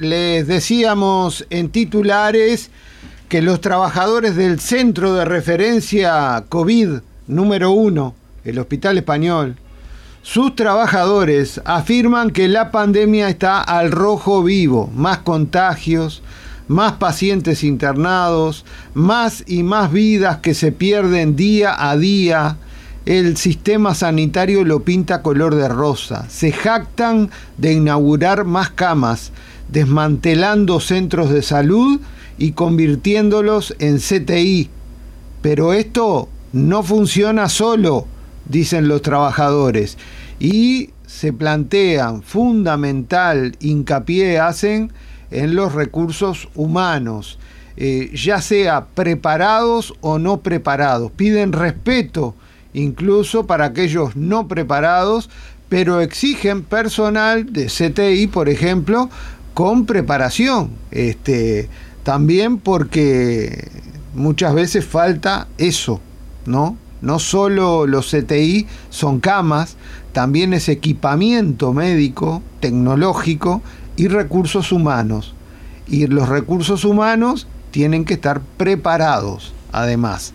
Les decíamos en titulares que los trabajadores del Centro de Referencia COVID número uno, el Hospital Español, sus trabajadores afirman que la pandemia está al rojo vivo, más contagios, más pacientes internados, más y más vidas que se pierden día a día. El sistema sanitario lo pinta color de rosa. Se jactan de inaugurar más camas desmantelando centros de salud y convirtiéndolos en CTI. Pero esto no funciona solo, dicen los trabajadores, y se plantean fundamental hincapié hacen en los recursos humanos, eh, ya sea preparados o no preparados. Piden respeto incluso para aquellos no preparados, pero exigen personal de CTI, por ejemplo, con preparación. Este, también porque muchas veces falta eso, ¿no? No solo los CTI son camas, también es equipamiento médico, tecnológico y recursos humanos. Y los recursos humanos tienen que estar preparados, además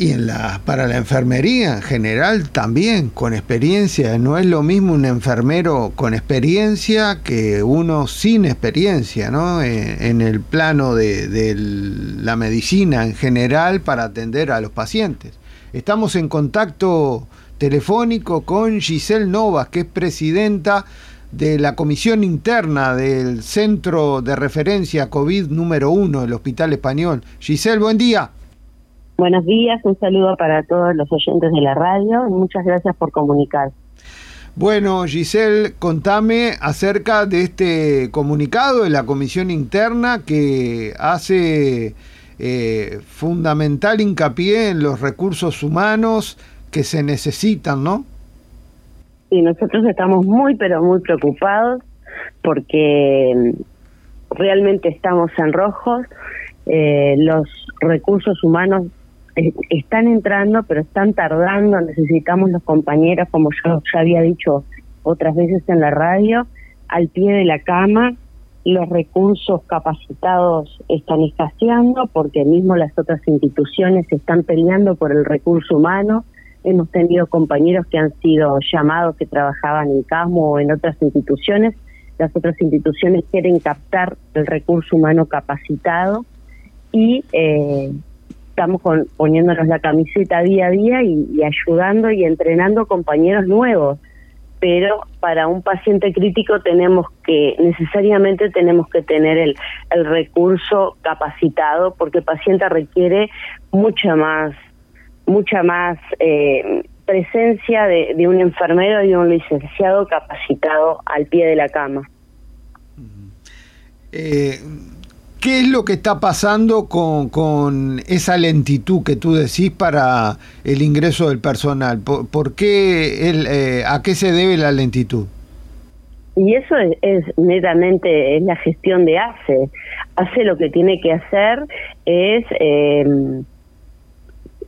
y en la, para la enfermería en general también con experiencia. No es lo mismo un enfermero con experiencia que uno sin experiencia, ¿no? Eh, en, el plano de, de, la medicina en general para atender a los pacientes. Estamos en contacto telefónico con Giselle Novas, que es presidenta de la comisión interna del Centro de Referencia COVID número uno del Hospital Español. Giselle, buen día. Buenos días, un saludo para todos los oyentes de la radio y muchas gracias por comunicar. Bueno, Giselle, contame acerca de este comunicado de la Comisión Interna que hace eh, fundamental hincapié en los recursos humanos que se necesitan, ¿no? Sí, nosotros estamos muy, pero muy preocupados porque mm, realmente estamos en rojos. Eh, los recursos humanos están entrando, pero están tardando. Necesitamos los compañeros, como yo ya había dicho otras veces en la radio, al pie de la cama. Los recursos capacitados están escaseando porque mismo las otras instituciones están peleando por el recurso humano. Hemos tenido compañeros que han sido llamados que trabajaban en CASMO o en otras instituciones. Las otras instituciones quieren captar el recurso humano capacitado y eh, estamos poniéndonos la camiseta día a día y, ayudando y entrenando compañeros nuevos. Pero para un paciente crítico tenemos que, necesariamente tenemos que tener el, el recurso capacitado porque el paciente requiere mucha más, mucha más eh, presencia de, un enfermero y un licenciado capacitado al pie de la cama. Eh, ¿Qué es lo que está pasando con, esa lentitud que tú decís para el ingreso del personal? ¿Por, qué, eh, a qué se debe la lentitud? Y eso es, netamente es la gestión de ACE. ACE lo que tiene que hacer es em,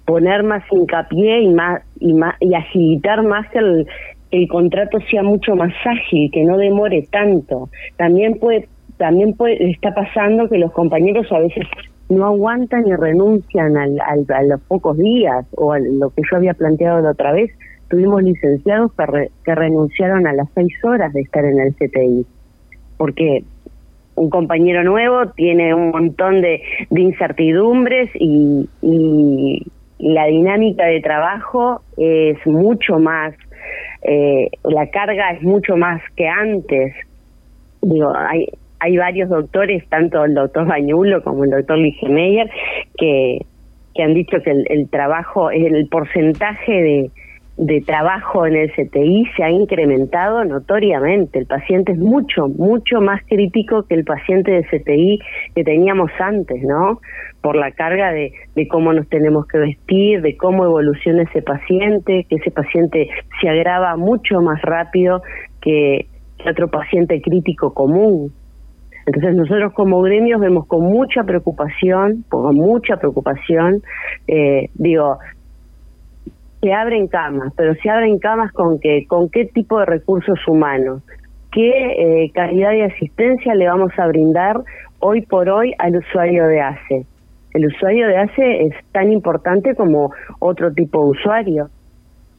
poner más hincapié y más y más y agilitar más que el, el contrato sea mucho más ágil, que no demore tanto. También puede también puede, está pasando que los compañeros a veces no aguantan y renuncian al, a los pocos días o a lo que yo había planteado la otra vez. Tuvimos licenciados que, renunciaron a las seis horas de estar en el CTI, porque un compañero nuevo tiene un montón de, incertidumbres y, y, la dinámica de trabajo es mucho más, eh, la carga es mucho más que antes. Digo, hay, hay varios doctores, tanto el doctor Bañulo como el doctor Ligemeyer, que, que han dicho que el, trabajo, el porcentaje de, de trabajo en el CTI se ha incrementado notoriamente. El paciente es mucho, mucho más crítico que el paciente de CTI que teníamos antes, ¿no? Por la carga de, de cómo nos tenemos que vestir, de cómo evoluciona ese paciente, que ese paciente se agrava mucho más rápido que otro paciente crítico común. Entonces nosotros como gremios vemos con mucha preocupación, con mucha preocupación, eh, digo, se abren camas, pero se abren camas con qué, con qué tipo de recursos humanos, qué eh, calidad de asistencia le vamos a brindar hoy por hoy al usuario de ACE. El usuario de ACE es tan importante como otro tipo de usuario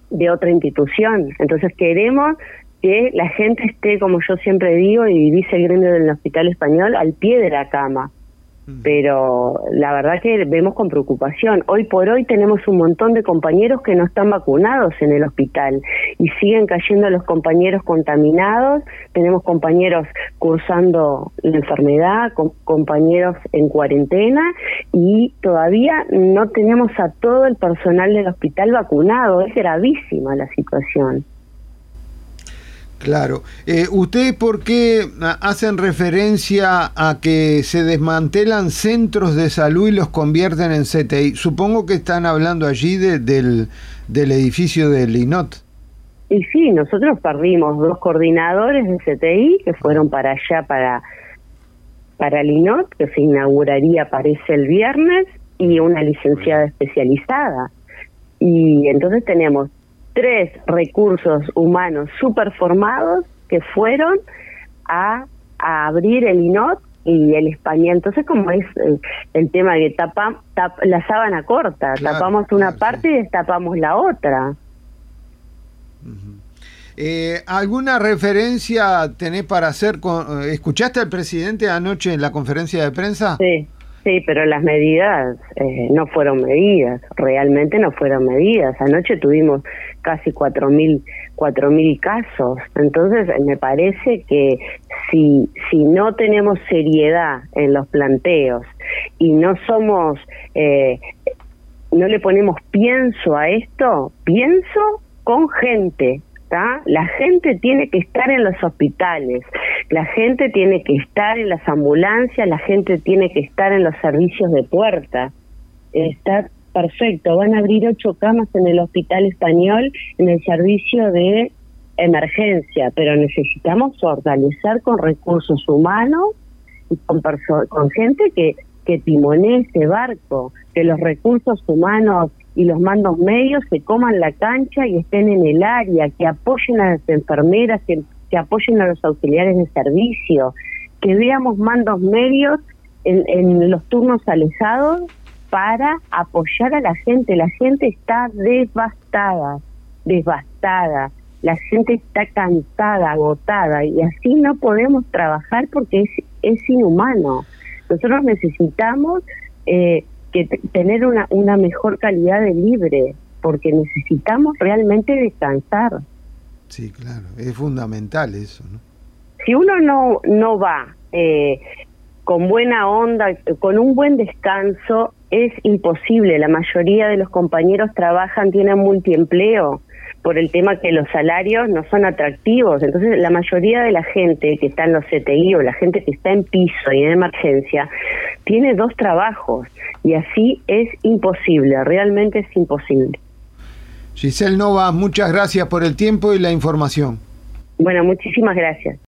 de otra institución. Entonces queremos que la gente esté, como yo siempre digo, y dice el gremio del Hospital Español, al pie de la cama pero la verdad que vemos con preocupación. Hoy por hoy tenemos un montón de compañeros que no están vacunados en el hospital y siguen cayendo los compañeros contaminados, tenemos compañeros cursando la enfermedad, compañeros en cuarentena y todavía no tenemos a todo el personal del hospital vacunado, es gravísima la situación. Claro. Eh, ¿Ustedes por qué hacen referencia a que se desmantelan centros de salud y los convierten en CTI? Supongo que están hablando allí del, del edificio del INOT. Y sí, nosotros perdimos dos coordinadores de CTI que fueron para allá, para, para el INOT, que se inauguraría, parece, el viernes, y una licenciada especializada. Y entonces tenemos tres recursos humanos super formados que fueron a, abrir el INOT y el español. Entonces, como es eh, el, tema de tapa, la sábana corta, tapamos una parte y destapamos la otra. Eh, ¿Alguna referencia tenés para hacer? Con, ¿Escuchaste al presidente anoche en la conferencia de prensa? Sí. Sí, pero las medidas eh, no fueron medidas, realmente no fueron medidas. Anoche tuvimos casi 4.000 cuatro mil casos, entonces me parece que si, si no tenemos seriedad en los planteos y no somos, eh, no le ponemos pienso a esto, pienso con gente, la gente tiene que estar en los hospitales, la gente tiene que estar en las ambulancias, la gente tiene que estar en los servicios de puerta. Está perfecto, van a abrir ocho camas en el hospital español en el servicio de emergencia, pero necesitamos fortalecer con recursos humanos y con, con gente que, que timonee ese barco, que los recursos humanos y los mandos medios se coman la cancha y estén en el área, que apoyen a las enfermeras, que, que apoyen a los auxiliares de servicio, que veamos mandos medios en, en los turnos alejados para apoyar a la gente. La gente está devastada, devastada. La gente está cansada, agotada y así no podemos trabajar porque es, es inhumano. Nosotros necesitamos eh, que tener una, una mejor calidad de libre, porque necesitamos realmente descansar. Sí, claro, es fundamental eso, ¿no? Si uno no, no va eh, con buena onda, con un buen descanso, es imposible. La mayoría de los compañeros trabajan, tienen multiempleo por el tema que los salarios no son atractivos. Entonces, la mayoría de la gente que está en los CTI o la gente que está en piso y en emergencia tiene dos trabajos y así es imposible, realmente es imposible. Giselle Nova, muchas gracias por el tiempo y la información. Bueno, muchísimas gracias.